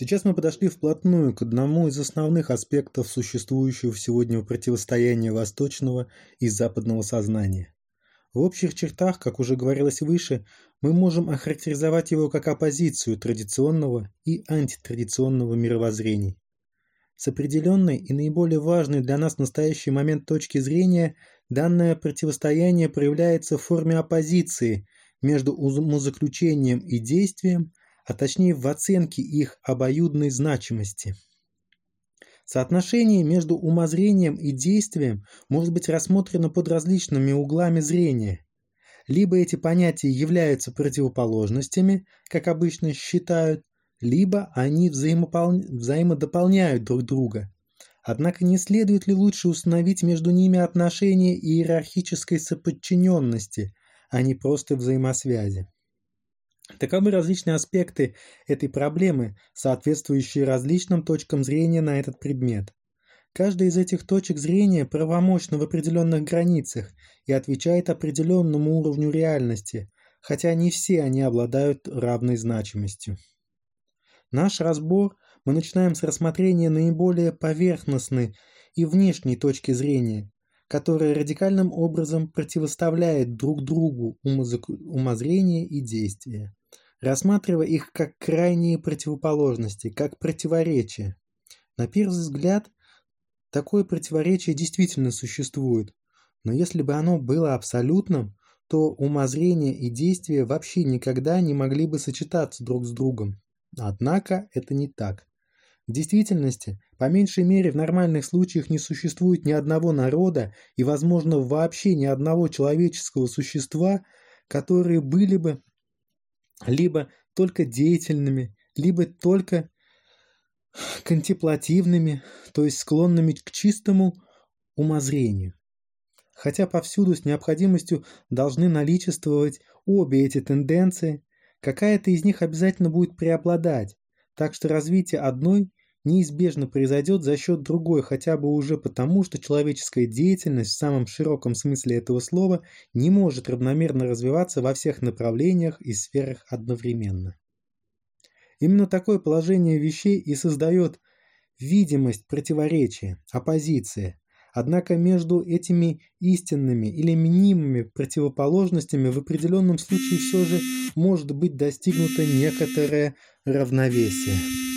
Сейчас мы подошли вплотную к одному из основных аспектов существующего сегодня противостояния восточного и западного сознания. В общих чертах, как уже говорилось выше, мы можем охарактеризовать его как оппозицию традиционного и антитрадиционного мировоззрений. С определенной и наиболее важной для нас в настоящий момент точки зрения данное противостояние проявляется в форме оппозиции между умозаключением и действием – а точнее в оценке их обоюдной значимости. Соотношение между умозрением и действием может быть рассмотрено под различными углами зрения. Либо эти понятия являются противоположностями, как обычно считают, либо они взаимопол... взаимодополняют друг друга. Однако не следует ли лучше установить между ними отношения иерархической соподчиненности, а не просто взаимосвязи? Таковы различные аспекты этой проблемы, соответствующие различным точкам зрения на этот предмет. Каждая из этих точек зрения правомощна в определенных границах и отвечает определенному уровню реальности, хотя не все они обладают равной значимостью. Наш разбор мы начинаем с рассмотрения наиболее поверхностной и внешней точки зрения, которая радикальным образом противоставляет друг другу умозрение и действие, рассматривая их как крайние противоположности, как противоречия. На первый взгляд, такое противоречие действительно существует, но если бы оно было абсолютным, то умозрение и действие вообще никогда не могли бы сочетаться друг с другом. Однако это не так. В действительности, по меньшей мере в нормальных случаях не существует ни одного народа и, возможно, вообще ни одного человеческого существа, которые были бы либо только деятельными, либо только контеплативными, то есть склонными к чистому умозрению. Хотя повсюду с необходимостью должны наличествовать обе эти тенденции, какая-то из них обязательно будет преобладать, так что развитие одной неизбежно произойдет за счет другой, хотя бы уже потому, что человеческая деятельность в самом широком смысле этого слова не может равномерно развиваться во всех направлениях и сферах одновременно. Именно такое положение вещей и создает видимость противоречия, оппозиции. Однако между этими истинными или мнимыми противоположностями в определенном случае все же может быть достигнуто некоторое равновесие.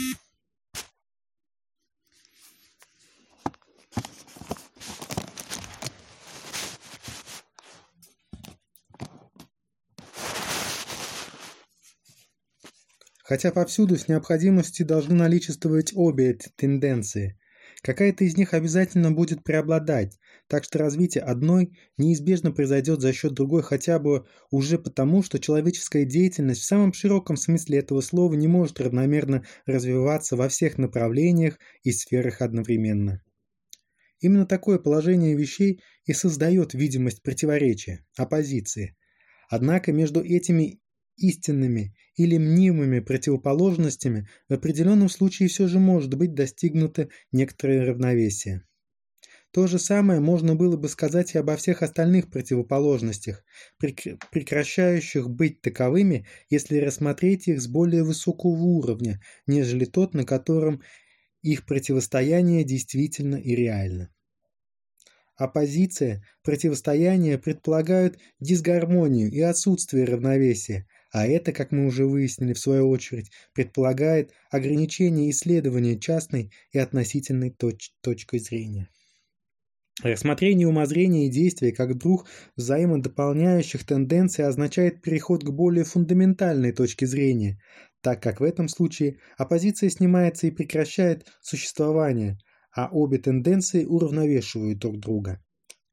Хотя повсюду с необходимостью должны наличествовать обе эти тенденции. Какая-то из них обязательно будет преобладать, так что развитие одной неизбежно произойдет за счет другой хотя бы уже потому, что человеческая деятельность в самом широком смысле этого слова не может равномерно развиваться во всех направлениях и сферах одновременно. Именно такое положение вещей и создает видимость противоречия, оппозиции. Однако между этими истинными или мнимыми противоположностями в определенном случае все же может быть достигнуто некоторое равновесие. То же самое можно было бы сказать и обо всех остальных противоположностях, прекращающих быть таковыми, если рассмотреть их с более высокого уровня, нежели тот, на котором их противостояние действительно и реально. Оппозиция, противостояние предполагают дисгармонию и отсутствие равновесия, а это, как мы уже выяснили в свою очередь, предполагает ограничение исследования частной и относительной точ- точкой зрения. Рассмотрение умозрения и действия как двух взаимодополняющих тенденций означает переход к более фундаментальной точке зрения, так как в этом случае оппозиция снимается и прекращает существование, а обе тенденции уравновешивают друг друга.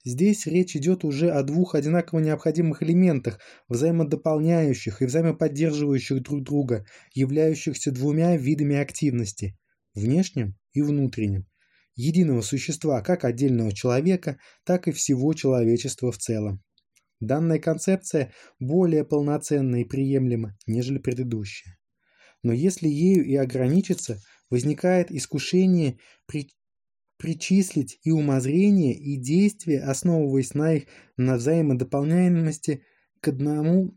Здесь речь идет уже о двух одинаково необходимых элементах, взаимодополняющих и взаимоподдерживающих друг друга, являющихся двумя видами активности – внешним и внутренним, единого существа как отдельного человека, так и всего человечества в целом. Данная концепция более полноценна и приемлема, нежели предыдущая. Но если ею и ограничиться, возникает искушение при причислить и умозрение, и действие, основываясь на их на взаимодополняемости к одному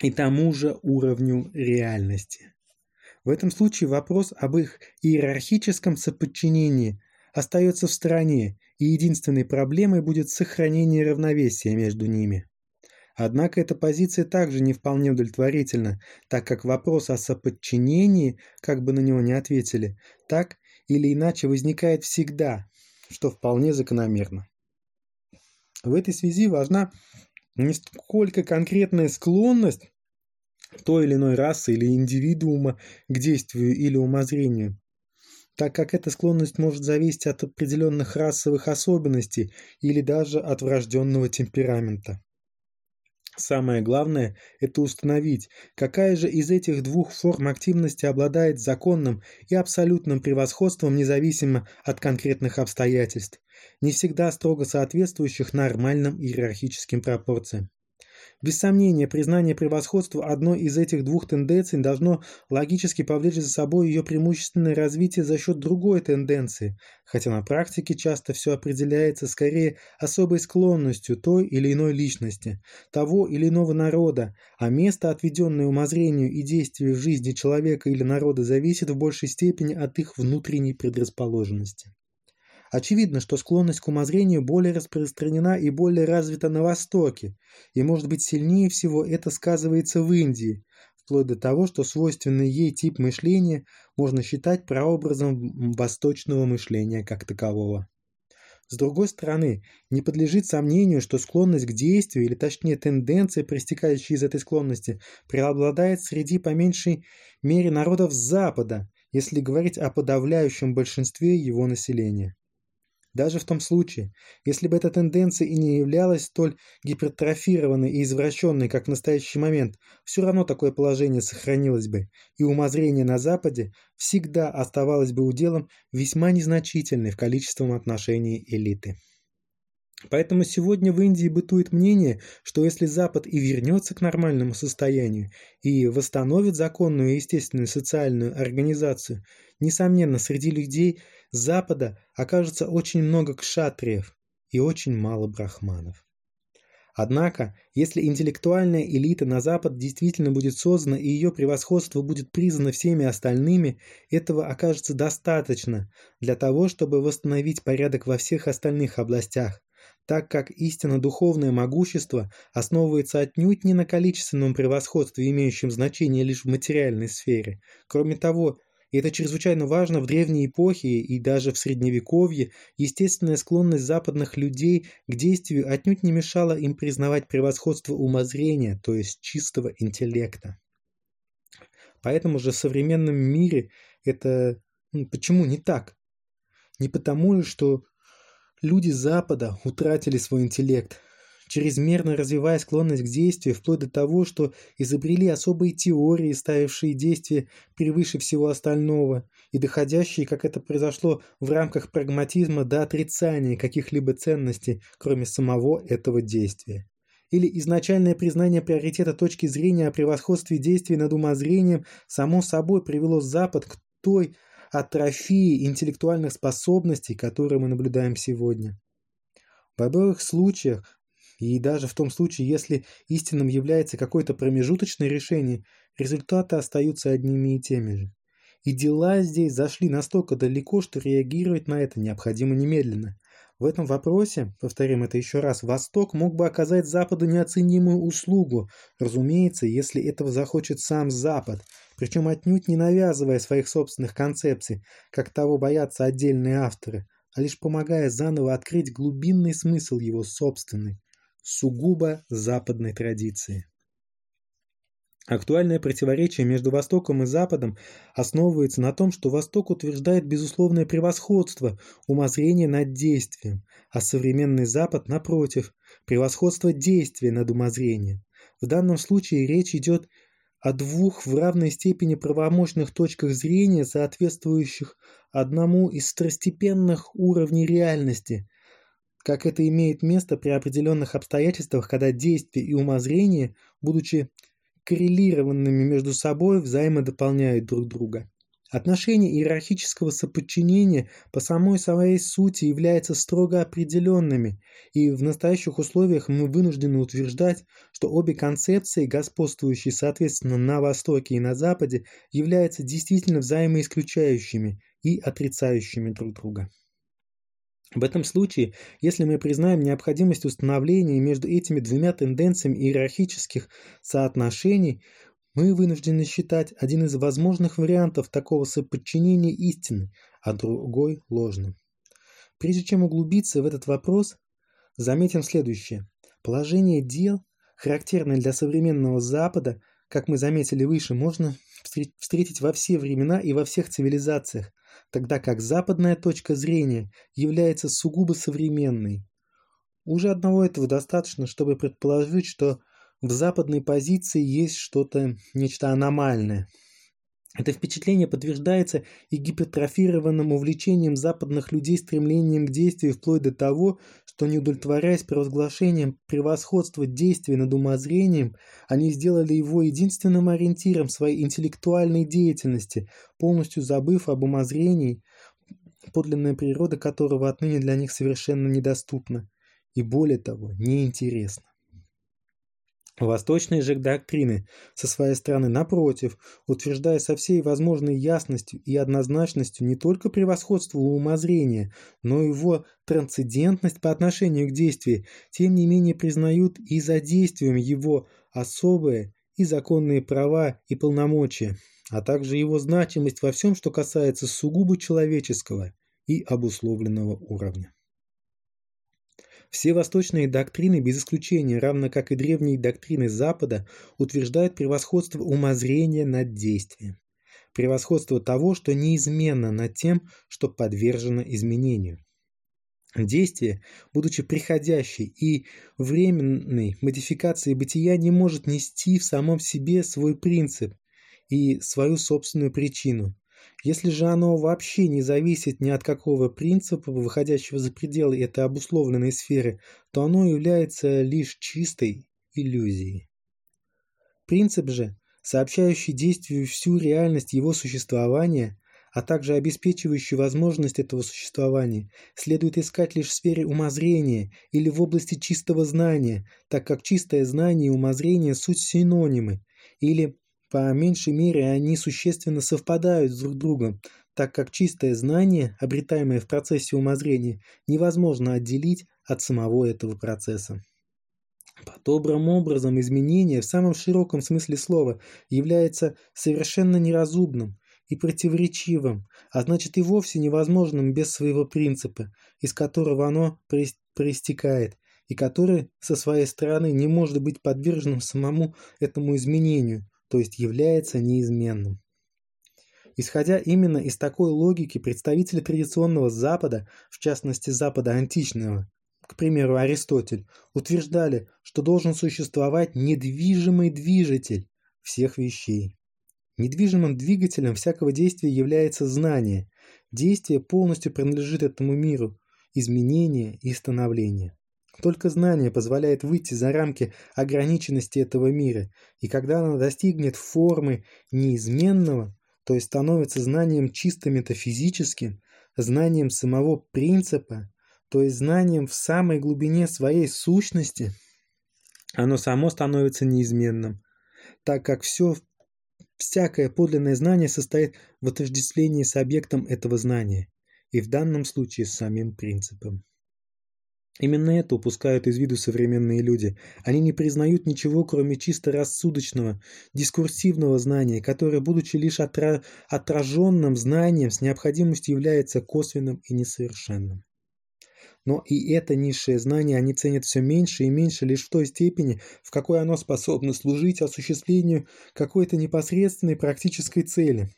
и тому же уровню реальности. В этом случае вопрос об их иерархическом соподчинении остается в стороне, и единственной проблемой будет сохранение равновесия между ними. Однако эта позиция также не вполне удовлетворительна, так как вопрос о соподчинении, как бы на него ни ответили, так или иначе возникает всегда, что вполне закономерно. В этой связи важна не сколько конкретная склонность той или иной расы или индивидуума к действию или умозрению, так как эта склонность может зависеть от определенных расовых особенностей или даже от врожденного темперамента. Самое главное – это установить, какая же из этих двух форм активности обладает законным и абсолютным превосходством независимо от конкретных обстоятельств, не всегда строго соответствующих нормальным иерархическим пропорциям. Без сомнения, признание превосходства одной из этих двух тенденций должно логически повлечь за собой ее преимущественное развитие за счет другой тенденции, хотя на практике часто все определяется скорее особой склонностью той или иной личности, того или иного народа, а место, отведенное умозрению и действию в жизни человека или народа, зависит в большей степени от их внутренней предрасположенности. Очевидно, что склонность к умозрению более распространена и более развита на Востоке, и, может быть, сильнее всего это сказывается в Индии, вплоть до того, что свойственный ей тип мышления можно считать прообразом восточного мышления как такового. С другой стороны, не подлежит сомнению, что склонность к действию, или точнее тенденция, проистекающая из этой склонности, преобладает среди по меньшей мере народов Запада, если говорить о подавляющем большинстве его населения. Даже в том случае, если бы эта тенденция и не являлась столь гипертрофированной и извращенной, как в настоящий момент, все равно такое положение сохранилось бы, и умозрение на Западе всегда оставалось бы уделом весьма незначительной в количественном отношении элиты. Поэтому сегодня в Индии бытует мнение, что если Запад и вернется к нормальному состоянию и восстановит законную и естественную социальную организацию, несомненно, среди людей – Запада окажется очень много кшатриев и очень мало брахманов. Однако, если интеллектуальная элита на Запад действительно будет создана и ее превосходство будет признано всеми остальными, этого окажется достаточно для того, чтобы восстановить порядок во всех остальных областях, так как истинно духовное могущество основывается отнюдь не на количественном превосходстве, имеющем значение лишь в материальной сфере. Кроме того, и это чрезвычайно важно в древней эпохе и даже в средневековье. Естественная склонность западных людей к действию отнюдь не мешала им признавать превосходство умозрения, то есть чистого интеллекта. Поэтому же в современном мире это почему не так? Не потому ли, что люди Запада утратили свой интеллект, чрезмерно развивая склонность к действию, вплоть до того, что изобрели особые теории, ставившие действия превыше всего остального, и доходящие, как это произошло в рамках прагматизма, до отрицания каких-либо ценностей, кроме самого этого действия или изначальное признание приоритета точки зрения о превосходстве действий над умозрением само собой привело Запад к той атрофии интеллектуальных способностей, которую мы наблюдаем сегодня. В обоих случаях и даже в том случае, если истинным является какое-то промежуточное решение, результаты остаются одними и теми же. И дела здесь зашли настолько далеко, что реагировать на это необходимо немедленно. В этом вопросе, повторим это еще раз, Восток мог бы оказать Западу неоценимую услугу, разумеется, если этого захочет сам Запад, причем отнюдь не навязывая своих собственных концепций, как того боятся отдельные авторы, а лишь помогая заново открыть глубинный смысл его собственной сугубо западной традиции. Актуальное противоречие между Востоком и Западом основывается на том, что Восток утверждает безусловное превосходство умозрения над действием, а современный Запад, напротив, превосходство действия над умозрением. В данном случае речь идет о двух в равной степени правомощных точках зрения, соответствующих одному из второстепенных уровней реальности, как это имеет место при определенных обстоятельствах, когда действия и умозрение, будучи коррелированными между собой, взаимодополняют друг друга. Отношение иерархического соподчинения по самой своей сути является строго определенными, и в настоящих условиях мы вынуждены утверждать, что обе концепции, господствующие соответственно на Востоке и на Западе, являются действительно взаимоисключающими и отрицающими друг друга. В этом случае, если мы признаем необходимость установления между этими двумя тенденциями иерархических соотношений, мы вынуждены считать один из возможных вариантов такого соподчинения истины, а другой – ложным. Прежде чем углубиться в этот вопрос, заметим следующее. Положение дел, характерное для современного Запада, как мы заметили выше, можно встретить во все времена и во всех цивилизациях, тогда как западная точка зрения является сугубо современной. Уже одного этого достаточно, чтобы предположить, что в западной позиции есть что-то, нечто аномальное – это впечатление подтверждается и гипертрофированным увлечением западных людей стремлением к действию вплоть до того, что не удовлетворяясь провозглашением превосходства действия над умозрением, они сделали его единственным ориентиром своей интеллектуальной деятельности, полностью забыв об умозрении, подлинная природа которого отныне для них совершенно недоступна и более того неинтересна. Восточные же доктрины, со своей стороны, напротив, утверждая со всей возможной ясностью и однозначностью не только превосходство умозрения, но и его трансцендентность по отношению к действию, тем не менее признают и за действием его особые и законные права и полномочия, а также его значимость во всем, что касается сугубо человеческого и обусловленного уровня. Все восточные доктрины, без исключения, равно как и древние доктрины Запада, утверждают превосходство умозрения над действием. Превосходство того, что неизменно над тем, что подвержено изменению. Действие, будучи приходящей и временной модификацией бытия, не может нести в самом себе свой принцип и свою собственную причину – если же оно вообще не зависит ни от какого принципа, выходящего за пределы этой обусловленной сферы, то оно является лишь чистой иллюзией. Принцип же, сообщающий действию всю реальность его существования, а также обеспечивающий возможность этого существования, следует искать лишь в сфере умозрения или в области чистого знания, так как чистое знание и умозрение – суть синонимы, или – по меньшей мере они существенно совпадают друг с другом, так как чистое знание, обретаемое в процессе умозрения, невозможно отделить от самого этого процесса. Подобным образом изменение в самом широком смысле слова является совершенно неразумным и противоречивым, а значит и вовсе невозможным без своего принципа, из которого оно проистекает, и который со своей стороны не может быть подвержен самому этому изменению – то есть является неизменным. Исходя именно из такой логики, представители традиционного Запада, в частности Запада античного, к примеру Аристотель, утверждали, что должен существовать недвижимый движитель всех вещей. Недвижимым двигателем всякого действия является знание. Действие полностью принадлежит этому миру, изменения и становления. Только знание позволяет выйти за рамки ограниченности этого мира, и когда оно достигнет формы неизменного, то есть становится знанием чисто метафизическим, знанием самого принципа, то есть знанием в самой глубине своей сущности, оно само становится неизменным, так как все, всякое подлинное знание состоит в отождествлении с объектом этого знания, и в данном случае с самим принципом. Именно это упускают из виду современные люди. Они не признают ничего, кроме чисто рассудочного, дискурсивного знания, которое, будучи лишь отра... отраженным знанием, с необходимостью является косвенным и несовершенным. Но и это низшее знание они ценят все меньше и меньше лишь в той степени, в какой оно способно служить осуществлению какой-то непосредственной практической цели,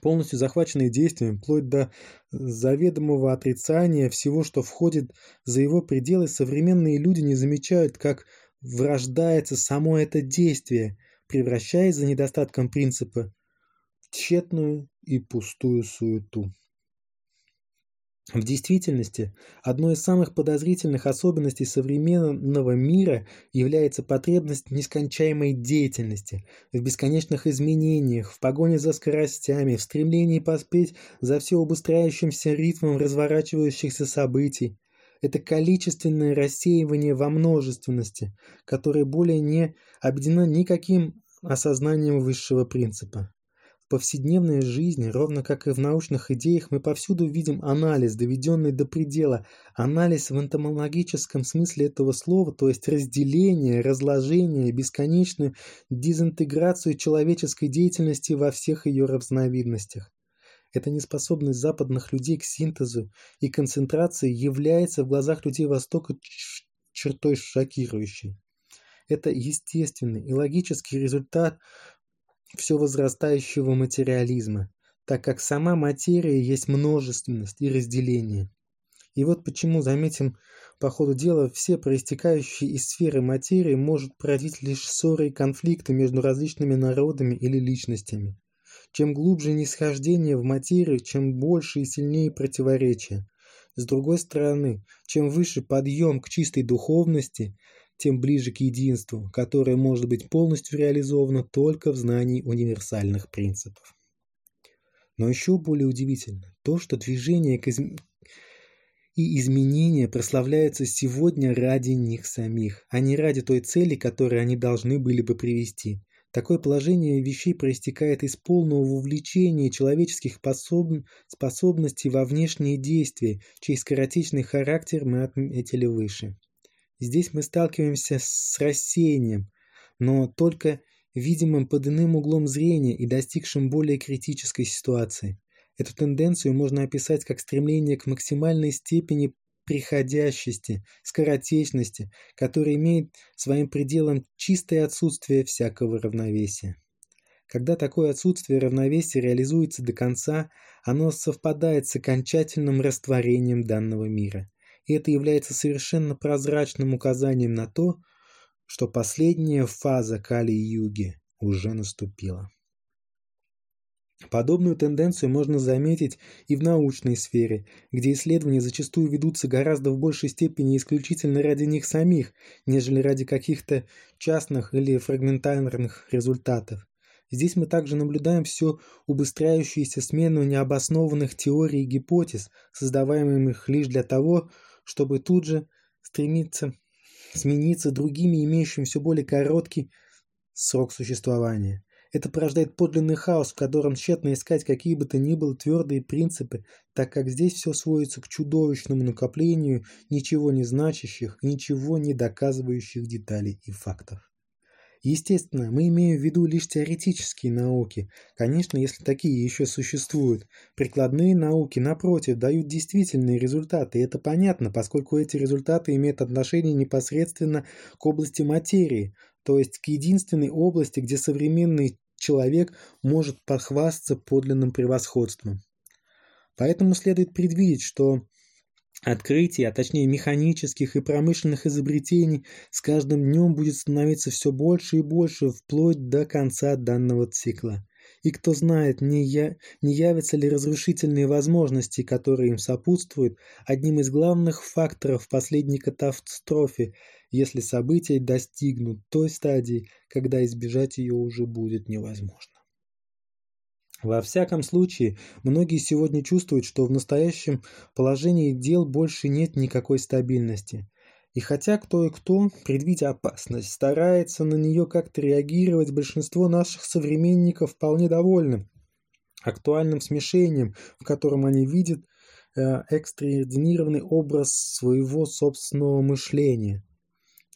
полностью захваченный действием, вплоть до заведомого отрицания всего, что входит за его пределы, современные люди не замечают, как врождается само это действие, превращаясь за недостатком принципа в тщетную и пустую суету. В действительности, одной из самых подозрительных особенностей современного мира является потребность нескончаемой деятельности, в бесконечных изменениях, в погоне за скоростями, в стремлении поспеть за все обустраивающимся ритмом разворачивающихся событий. Это количественное рассеивание во множественности, которое более не объединено никаким осознанием высшего принципа. В повседневной жизни, ровно как и в научных идеях, мы повсюду видим анализ, доведенный до предела. Анализ в энтомологическом смысле этого слова, то есть разделение, разложение, бесконечную дезинтеграцию человеческой деятельности во всех ее разновидностях. Эта неспособность западных людей к синтезу и концентрации является в глазах людей Востока чертой шокирующей. Это естественный и логический результат – все возрастающего материализма, так как сама материя есть множественность и разделение. И вот почему, заметим, по ходу дела, все проистекающие из сферы материи может породить лишь ссоры и конфликты между различными народами или личностями. Чем глубже нисхождение в материю, чем больше и сильнее противоречия. С другой стороны, чем выше подъем к чистой духовности, тем ближе к единству, которое может быть полностью реализовано только в знании универсальных принципов. Но еще более удивительно то, что движение к изм... и изменения прославляются сегодня ради них самих, а не ради той цели, которой они должны были бы привести. Такое положение вещей проистекает из полного вовлечения человеческих способ... способностей во внешние действия, чей скоротечный характер мы отметили выше. Здесь мы сталкиваемся с рассеянием, но только видимым под иным углом зрения и достигшим более критической ситуации. Эту тенденцию можно описать как стремление к максимальной степени приходящести, скоротечности, которая имеет своим пределом чистое отсутствие всякого равновесия. Когда такое отсутствие равновесия реализуется до конца, оно совпадает с окончательным растворением данного мира и это является совершенно прозрачным указанием на то, что последняя фаза Кали-юги уже наступила. Подобную тенденцию можно заметить и в научной сфере, где исследования зачастую ведутся гораздо в большей степени исключительно ради них самих, нежели ради каких-то частных или фрагментарных результатов. Здесь мы также наблюдаем все убыстряющуюся смену необоснованных теорий и гипотез, создаваемых лишь для того, чтобы тут же стремиться смениться другими, имеющими все более короткий срок существования. Это порождает подлинный хаос, в котором тщетно искать какие бы то ни было твердые принципы, так как здесь все сводится к чудовищному накоплению ничего не значащих, ничего не доказывающих деталей и фактов. Естественно, мы имеем в виду лишь теоретические науки, конечно, если такие еще существуют. Прикладные науки, напротив, дают действительные результаты, и это понятно, поскольку эти результаты имеют отношение непосредственно к области материи, то есть к единственной области, где современный человек может похвастаться подлинным превосходством. Поэтому следует предвидеть, что Открытий, а точнее механических и промышленных изобретений, с каждым днем будет становиться все больше и больше вплоть до конца данного цикла. И кто знает, не, я... не явятся ли разрушительные возможности, которые им сопутствуют, одним из главных факторов последней катастрофе, если события достигнут той стадии, когда избежать ее уже будет невозможно. Во всяком случае, многие сегодня чувствуют, что в настоящем положении дел больше нет никакой стабильности. И хотя кто и кто, предвидя опасность, старается на нее как-то реагировать, большинство наших современников вполне довольны актуальным смешением, в котором они видят э, экстраординированный образ своего собственного мышления.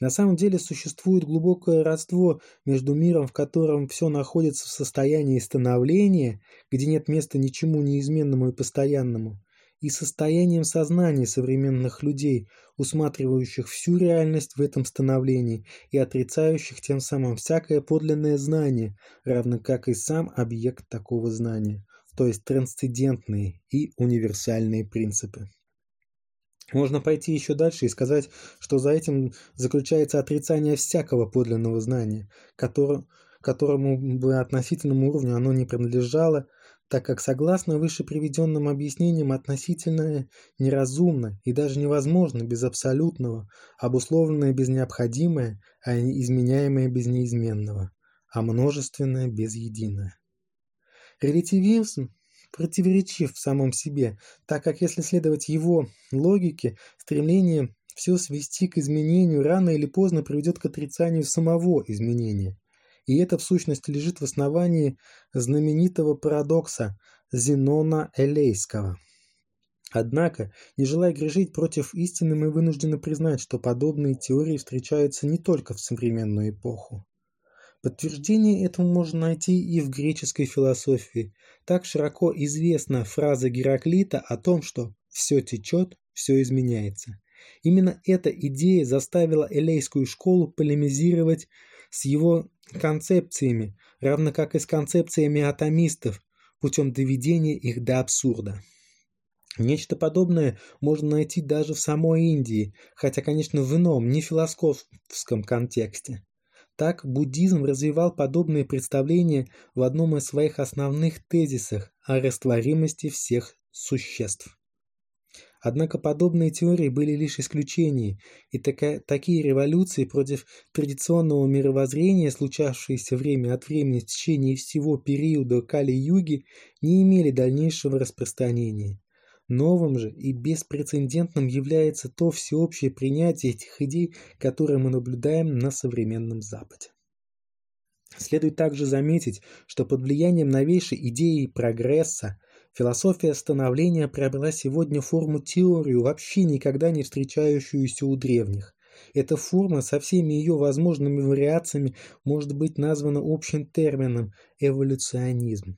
На самом деле существует глубокое родство между миром, в котором все находится в состоянии становления, где нет места ничему неизменному и постоянному, и состоянием сознания современных людей, усматривающих всю реальность в этом становлении и отрицающих тем самым всякое подлинное знание, равно как и сам объект такого знания, то есть трансцендентные и универсальные принципы. Можно пойти еще дальше и сказать, что за этим заключается отрицание всякого подлинного знания, который, которому бы относительному уровню оно не принадлежало, так как согласно выше приведенным объяснениям относительное неразумно и даже невозможно без абсолютного, обусловленное без необходимое, а изменяемое без неизменного, а множественное без единое. Релятивизм противоречив самым себе, так как если следовать его логике, стремление все свести к изменению рано или поздно приведет к отрицанию самого изменения. И это в сущности лежит в основании знаменитого парадокса Зенона Элейского. Однако, не желая грешить против истины, мы вынуждены признать, что подобные теории встречаются не только в современную эпоху. Подтверждение этому можно найти и в греческой философии. Так широко известна фраза Гераклита о том, что «все течет, все изменяется». Именно эта идея заставила элейскую школу полемизировать с его концепциями, равно как и с концепциями атомистов, путем доведения их до абсурда. Нечто подобное можно найти даже в самой Индии, хотя, конечно, в ином, не философском контексте. Так буддизм развивал подобные представления в одном из своих основных тезисах о растворимости всех существ. Однако подобные теории были лишь исключения, и такая, такие революции против традиционного мировоззрения, случавшиеся время от времени в течение всего периода Кали-юги, не имели дальнейшего распространения. Новым же и беспрецедентным является то всеобщее принятие этих идей, которые мы наблюдаем на современном Западе. Следует также заметить, что под влиянием новейшей идеи прогресса философия становления приобрела сегодня форму теорию, вообще никогда не встречающуюся у древних. Эта форма со всеми ее возможными вариациями может быть названа общим термином – эволюционизм.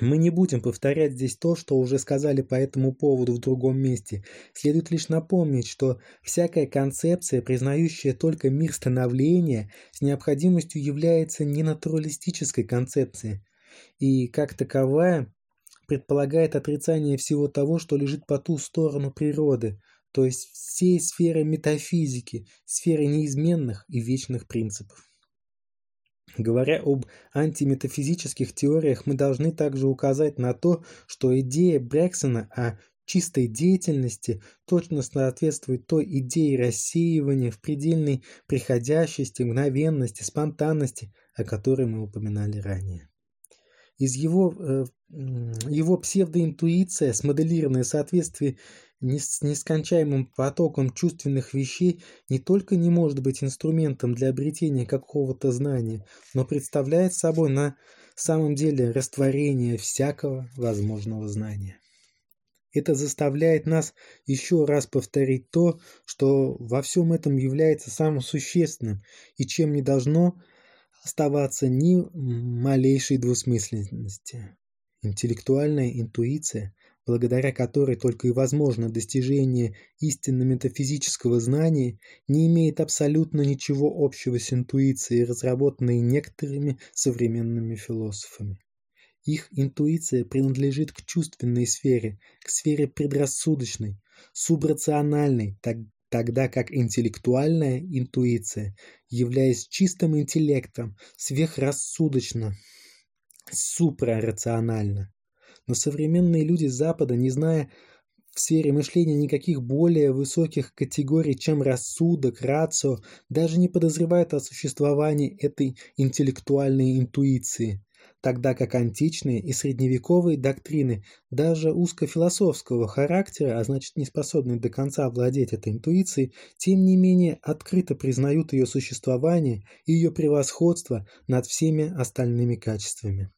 Мы не будем повторять здесь то, что уже сказали по этому поводу в другом месте. Следует лишь напомнить, что всякая концепция, признающая только мир становления, с необходимостью является ненатуралистической концепцией. И как таковая предполагает отрицание всего того, что лежит по ту сторону природы, то есть всей сферы метафизики, сферы неизменных и вечных принципов. Говоря об антиметафизических теориях, мы должны также указать на то, что идея Брексона о чистой деятельности точно соответствует той идее рассеивания в предельной приходящести, мгновенности, спонтанности, о которой мы упоминали ранее. Из его, э, его псевдоинтуиция, смоделированное соответствие нескончаемым потоком чувственных вещей не только не может быть инструментом для обретения какого-то знания, но представляет собой на самом деле растворение всякого возможного знания. Это заставляет нас еще раз повторить то, что во всем этом является самым существенным и чем не должно оставаться ни малейшей двусмысленности. Интеллектуальная интуиция благодаря которой только и возможно достижение истинно метафизического знания, не имеет абсолютно ничего общего с интуицией, разработанной некоторыми современными философами. Их интуиция принадлежит к чувственной сфере, к сфере предрассудочной, субрациональной, так, тогда как интеллектуальная интуиция, являясь чистым интеллектом, сверхрассудочна, супрарациональна. Но современные люди Запада, не зная в сфере мышления никаких более высоких категорий, чем рассудок, рацио, даже не подозревают о существовании этой интеллектуальной интуиции, тогда как античные и средневековые доктрины даже узкофилософского характера, а значит не способны до конца владеть этой интуицией, тем не менее открыто признают ее существование и ее превосходство над всеми остальными качествами.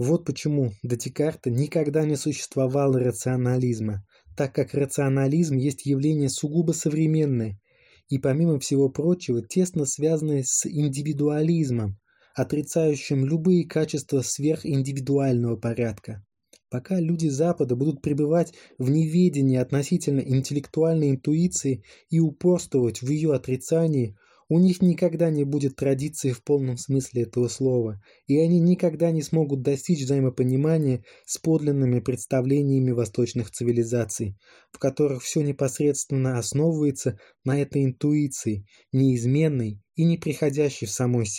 Вот почему до Датикарта никогда не существовало рационализма, так как рационализм есть явление сугубо современное и, помимо всего прочего, тесно связанное с индивидуализмом, отрицающим любые качества сверхиндивидуального порядка. Пока люди Запада будут пребывать в неведении относительно интеллектуальной интуиции и упорствовать в ее отрицании – у них никогда не будет традиции в полном смысле этого слова, и они никогда не смогут достичь взаимопонимания с подлинными представлениями восточных цивилизаций, в которых все непосредственно основывается на этой интуиции, неизменной и не приходящей в самой себе.